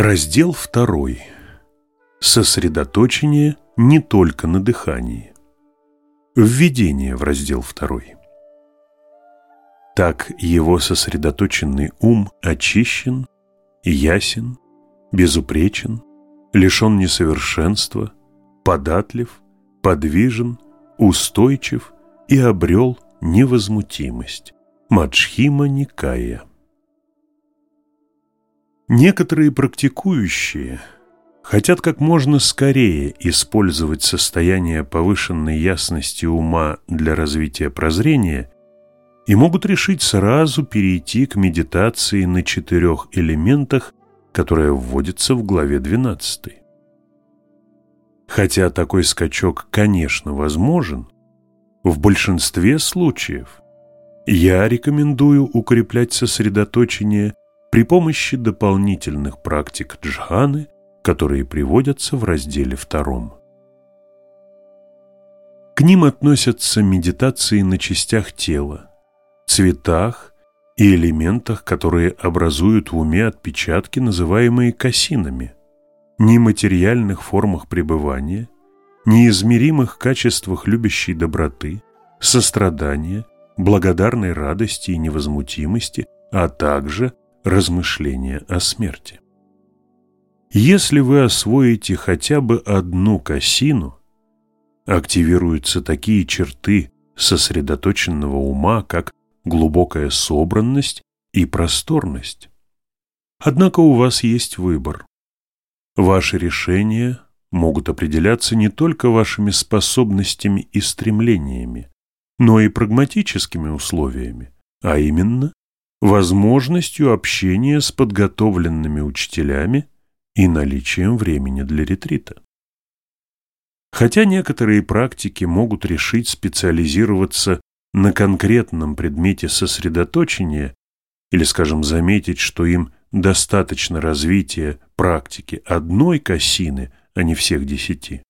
Раздел второй. Сосредоточение не только на дыхании. Введение в раздел второй. Так его сосредоточенный ум очищен, ясен, безупречен, лишен несовершенства, податлив, подвижен, устойчив и обрел невозмутимость. Маджхима Никая. Некоторые практикующие хотят как можно скорее использовать состояние повышенной ясности ума для развития прозрения и могут решить сразу перейти к медитации на четырех элементах, которая вводится в главе 12. Хотя такой скачок, конечно, возможен, в большинстве случаев я рекомендую укреплять сосредоточение при помощи дополнительных практик джханы, которые приводятся в разделе втором. К ним относятся медитации на частях тела, цветах и элементах, которые образуют в уме отпечатки, называемые косинами, нематериальных формах пребывания, неизмеримых качествах любящей доброты, сострадания, благодарной радости и невозмутимости, а также размышления о смерти. Если вы освоите хотя бы одну косину, активируются такие черты сосредоточенного ума, как глубокая собранность и просторность. Однако у вас есть выбор. Ваши решения могут определяться не только вашими способностями и стремлениями, но и прагматическими условиями, а именно возможностью общения с подготовленными учителями и наличием времени для ретрита. Хотя некоторые практики могут решить специализироваться на конкретном предмете сосредоточения или, скажем, заметить, что им достаточно развития практики одной косины, а не всех десяти,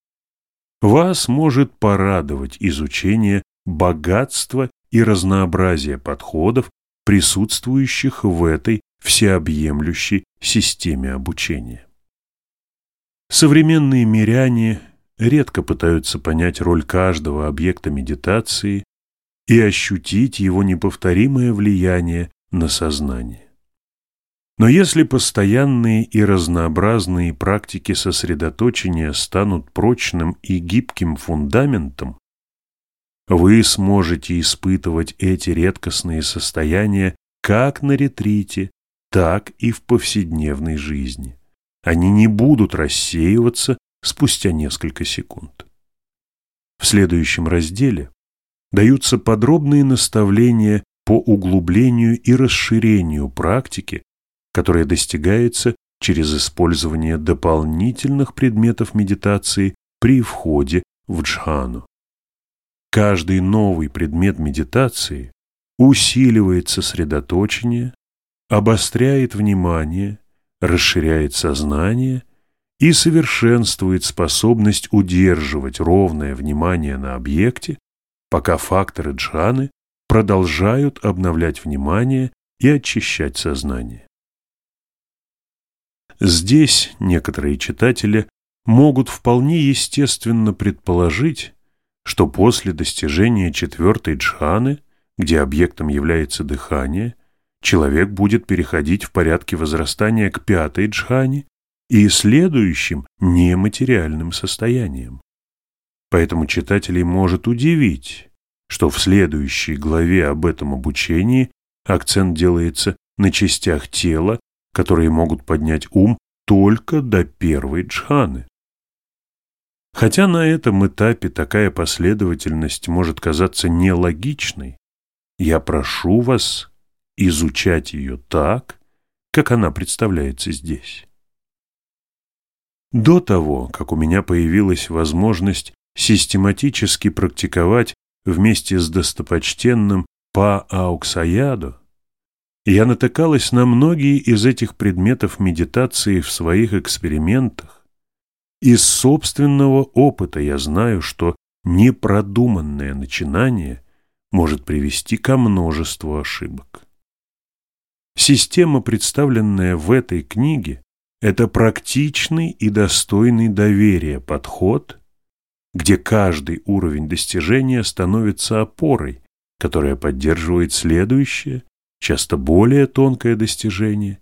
вас может порадовать изучение богатства и разнообразия подходов, присутствующих в этой всеобъемлющей системе обучения. Современные миряне редко пытаются понять роль каждого объекта медитации и ощутить его неповторимое влияние на сознание. Но если постоянные и разнообразные практики сосредоточения станут прочным и гибким фундаментом, вы сможете испытывать эти редкостные состояния как на ретрите, так и в повседневной жизни. Они не будут рассеиваться спустя несколько секунд. В следующем разделе даются подробные наставления по углублению и расширению практики, которая достигается через использование дополнительных предметов медитации при входе в джхану. Каждый новый предмет медитации усиливает сосредоточение, обостряет внимание, расширяет сознание и совершенствует способность удерживать ровное внимание на объекте, пока факторы джханы продолжают обновлять внимание и очищать сознание. Здесь некоторые читатели могут вполне естественно предположить, что после достижения четвертой джханы, где объектом является дыхание, человек будет переходить в порядке возрастания к пятой джхане и следующим нематериальным состояниям. Поэтому читателей может удивить, что в следующей главе об этом обучении акцент делается на частях тела, которые могут поднять ум только до первой джханы. Хотя на этом этапе такая последовательность может казаться нелогичной, я прошу вас изучать ее так, как она представляется здесь. До того, как у меня появилась возможность систематически практиковать вместе с достопочтенным Па Ауксаядо, я натыкалась на многие из этих предметов медитации в своих экспериментах, из собственного опыта я знаю, что непродуманное начинание может привести ко множеству ошибок. Система, представленная в этой книге, – это практичный и достойный доверия подход, где каждый уровень достижения становится опорой, которая поддерживает следующее, часто более тонкое достижение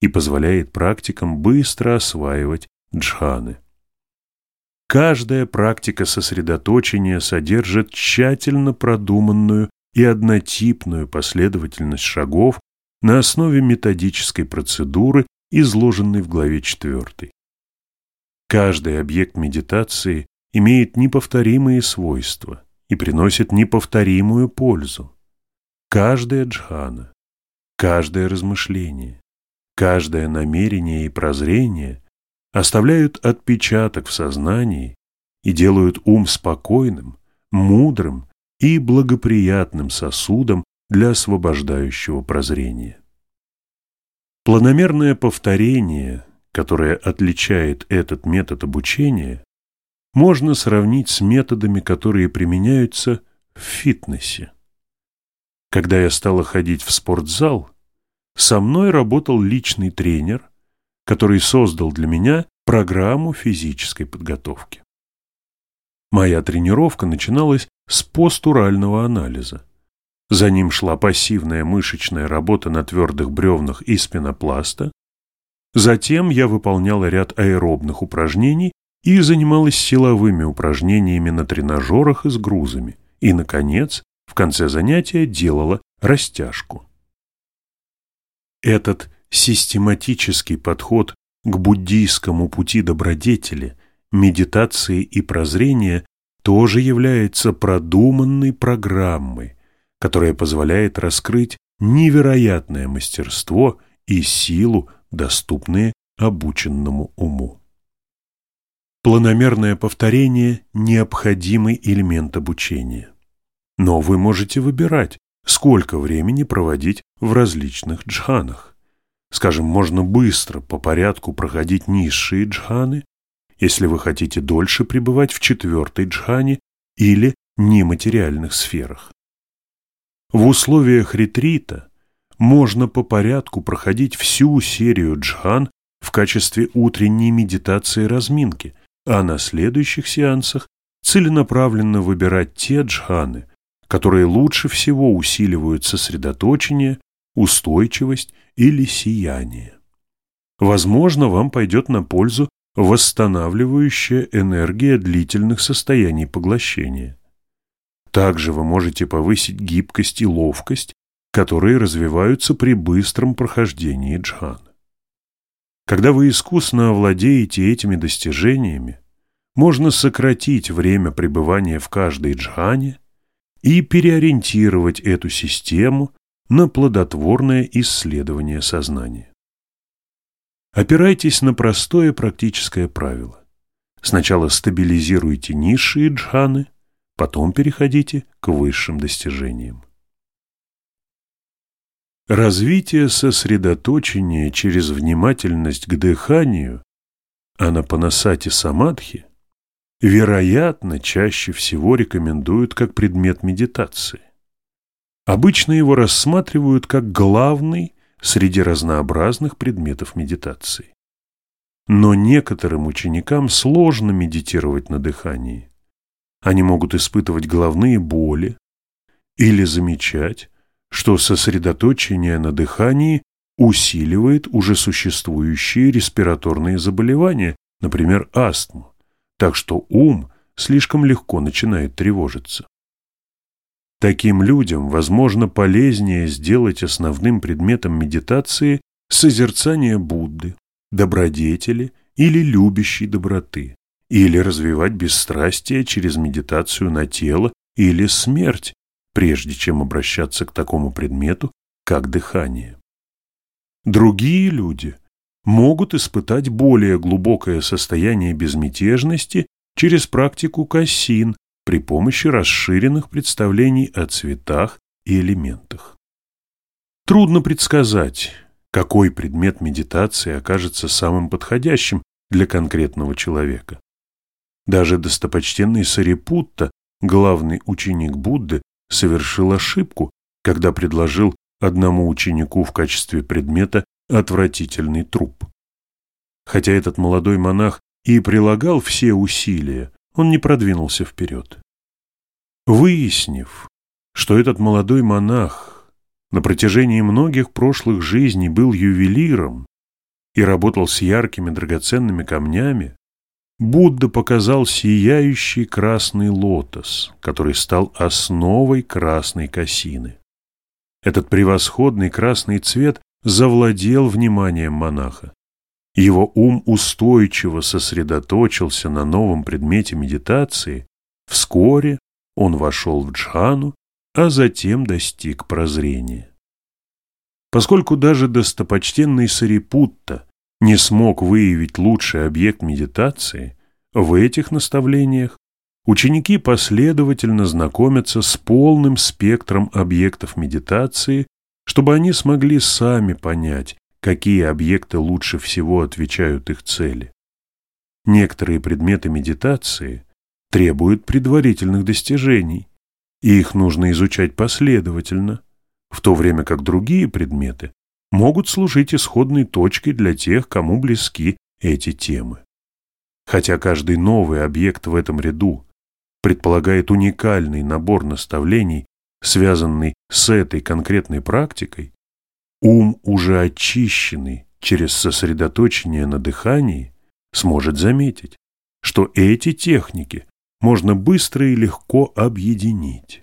и позволяет практикам быстро осваивать джханы. Каждая практика сосредоточения содержит тщательно продуманную и однотипную последовательность шагов на основе методической процедуры, изложенной в главе 4. Каждый объект медитации имеет неповторимые свойства и приносит неповторимую пользу. Каждая джхана, каждое размышление, каждое намерение и прозрение оставляют отпечаток в сознании и делают ум спокойным, мудрым и благоприятным сосудом для освобождающего прозрения. Планомерное повторение, которое отличает этот метод обучения, можно сравнить с методами, которые применяются в фитнесе. Когда я стала ходить в спортзал, со мной работал личный тренер, который создал для меня программу физической подготовки. Моя тренировка начиналась с постурального анализа. За ним шла пассивная мышечная работа на твердых бревнах из пенопласта. Затем я выполняла ряд аэробных упражнений и занималась силовыми упражнениями на тренажерах и с грузами. И, наконец, в конце занятия делала растяжку. Этот систематический подход к буддийскому пути добродетели, медитации и прозрения тоже является продуманной программой, которая позволяет раскрыть невероятное мастерство и силу, доступные обученному уму. Планомерное повторение – необходимый элемент обучения. Но вы можете выбирать, сколько времени проводить в различных джханах. Скажем, можно быстро по порядку проходить низшие джханы, если вы хотите дольше пребывать в четвертой джхане или нематериальных сферах. В условиях ретрита можно по порядку проходить всю серию джхан в качестве утренней медитации разминки, а на следующих сеансах целенаправленно выбирать те джханы, которые лучше всего усиливают сосредоточение, устойчивость или сияние. Возможно, вам пойдет на пользу восстанавливающая энергия длительных состояний поглощения. Также вы можете повысить гибкость и ловкость, которые развиваются при быстром прохождении джхана. Когда вы искусно овладеете этими достижениями, можно сократить время пребывания в каждой джхане и переориентировать эту систему на плодотворное исследование сознания. Опирайтесь на простое практическое правило. Сначала стабилизируйте низшие джханы, потом переходите к высшим достижениям. Развитие сосредоточения через внимательность к дыханию, а на панасати самадхи, вероятно, чаще всего рекомендуют как предмет медитации. Обычно его рассматривают как главный среди разнообразных предметов медитации. Но некоторым ученикам сложно медитировать на дыхании. Они могут испытывать головные боли или замечать, что сосредоточение на дыхании усиливает уже существующие респираторные заболевания, например, астму, так что ум слишком легко начинает тревожиться. Таким людям, возможно, полезнее сделать основным предметом медитации созерцание Будды, добродетели или любящей доброты, или развивать бесстрастие через медитацию на тело или смерть, прежде чем обращаться к такому предмету, как дыхание. Другие люди могут испытать более глубокое состояние безмятежности через практику кассин при помощи расширенных представлений о цветах и элементах. Трудно предсказать, какой предмет медитации окажется самым подходящим для конкретного человека. Даже достопочтенный Сарипутта, главный ученик Будды, совершил ошибку, когда предложил одному ученику в качестве предмета отвратительный труп. Хотя этот молодой монах и прилагал все усилия, он не продвинулся вперед. Выяснив, что этот молодой монах на протяжении многих прошлых жизней был ювелиром и работал с яркими драгоценными камнями, Будда показал сияющий красный лотос, который стал основой красной косины. Этот превосходный красный цвет завладел вниманием монаха. Его ум устойчиво сосредоточился на новом предмете медитации. Вскоре он вошел в джхану, а затем достиг прозрения. Поскольку даже достопочтенный Сарипутта не смог выявить лучший объект медитации, в этих наставлениях ученики последовательно знакомятся с полным спектром объектов медитации, чтобы они смогли сами понять, какие объекты лучше всего отвечают их цели. Некоторые предметы медитации требуют предварительных достижений, и их нужно изучать последовательно, в то время как другие предметы могут служить исходной точкой для тех, кому близки эти темы. Хотя каждый новый объект в этом ряду предполагает уникальный набор наставлений, связанный с этой конкретной практикой, ум, уже очищенный через сосредоточение на дыхании, сможет заметить, что эти техники можно быстро и легко объединить.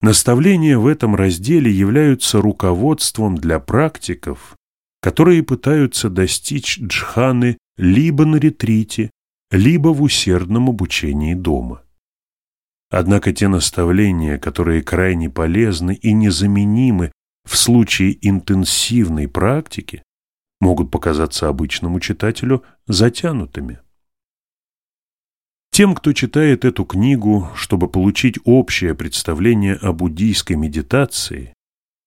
Наставления в этом разделе являются руководством для практиков, которые пытаются достичь джханы либо на ретрите, либо в усердном обучении дома. Однако те наставления, которые крайне полезны и незаменимы в случае интенсивной практики, могут показаться обычному читателю затянутыми. Тем, кто читает эту книгу, чтобы получить общее представление о буддийской медитации,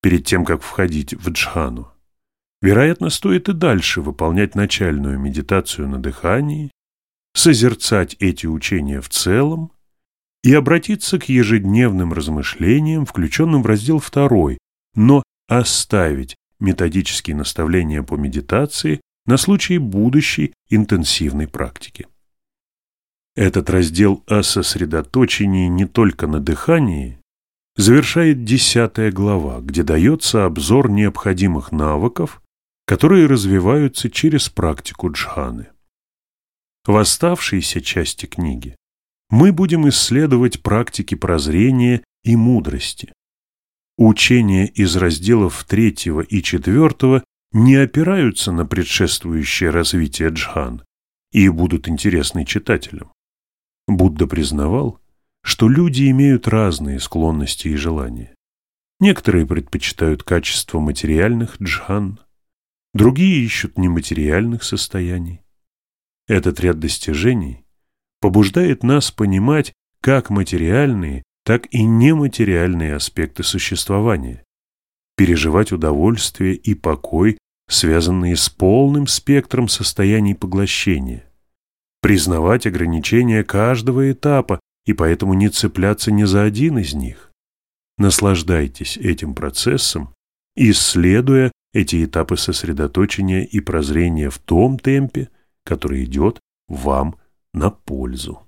перед тем, как входить в джхану, вероятно, стоит и дальше выполнять начальную медитацию на дыхании, созерцать эти учения в целом и обратиться к ежедневным размышлениям, включенным в раздел 2, но оставить методические наставления по медитации на случай будущей интенсивной практики. Этот раздел о сосредоточении не только на дыхании завершает десятая глава, где дается обзор необходимых навыков, которые развиваются через практику джханы. В оставшейся части книги мы будем исследовать практики прозрения и мудрости. Учения из разделов третьего и четвертого не опираются на предшествующее развитие джхан и будут интересны читателям. Будда признавал, что люди имеют разные склонности и желания. Некоторые предпочитают качество материальных джхан, другие ищут нематериальных состояний. Этот ряд достижений побуждает нас понимать как материальные, так и нематериальные аспекты существования, переживать удовольствие и покой, связанные с полным спектром состояний поглощения, признавать ограничения каждого этапа и поэтому не цепляться ни за один из них. Наслаждайтесь этим процессом, исследуя эти этапы сосредоточения и прозрения в том темпе, который идет вам на пользу.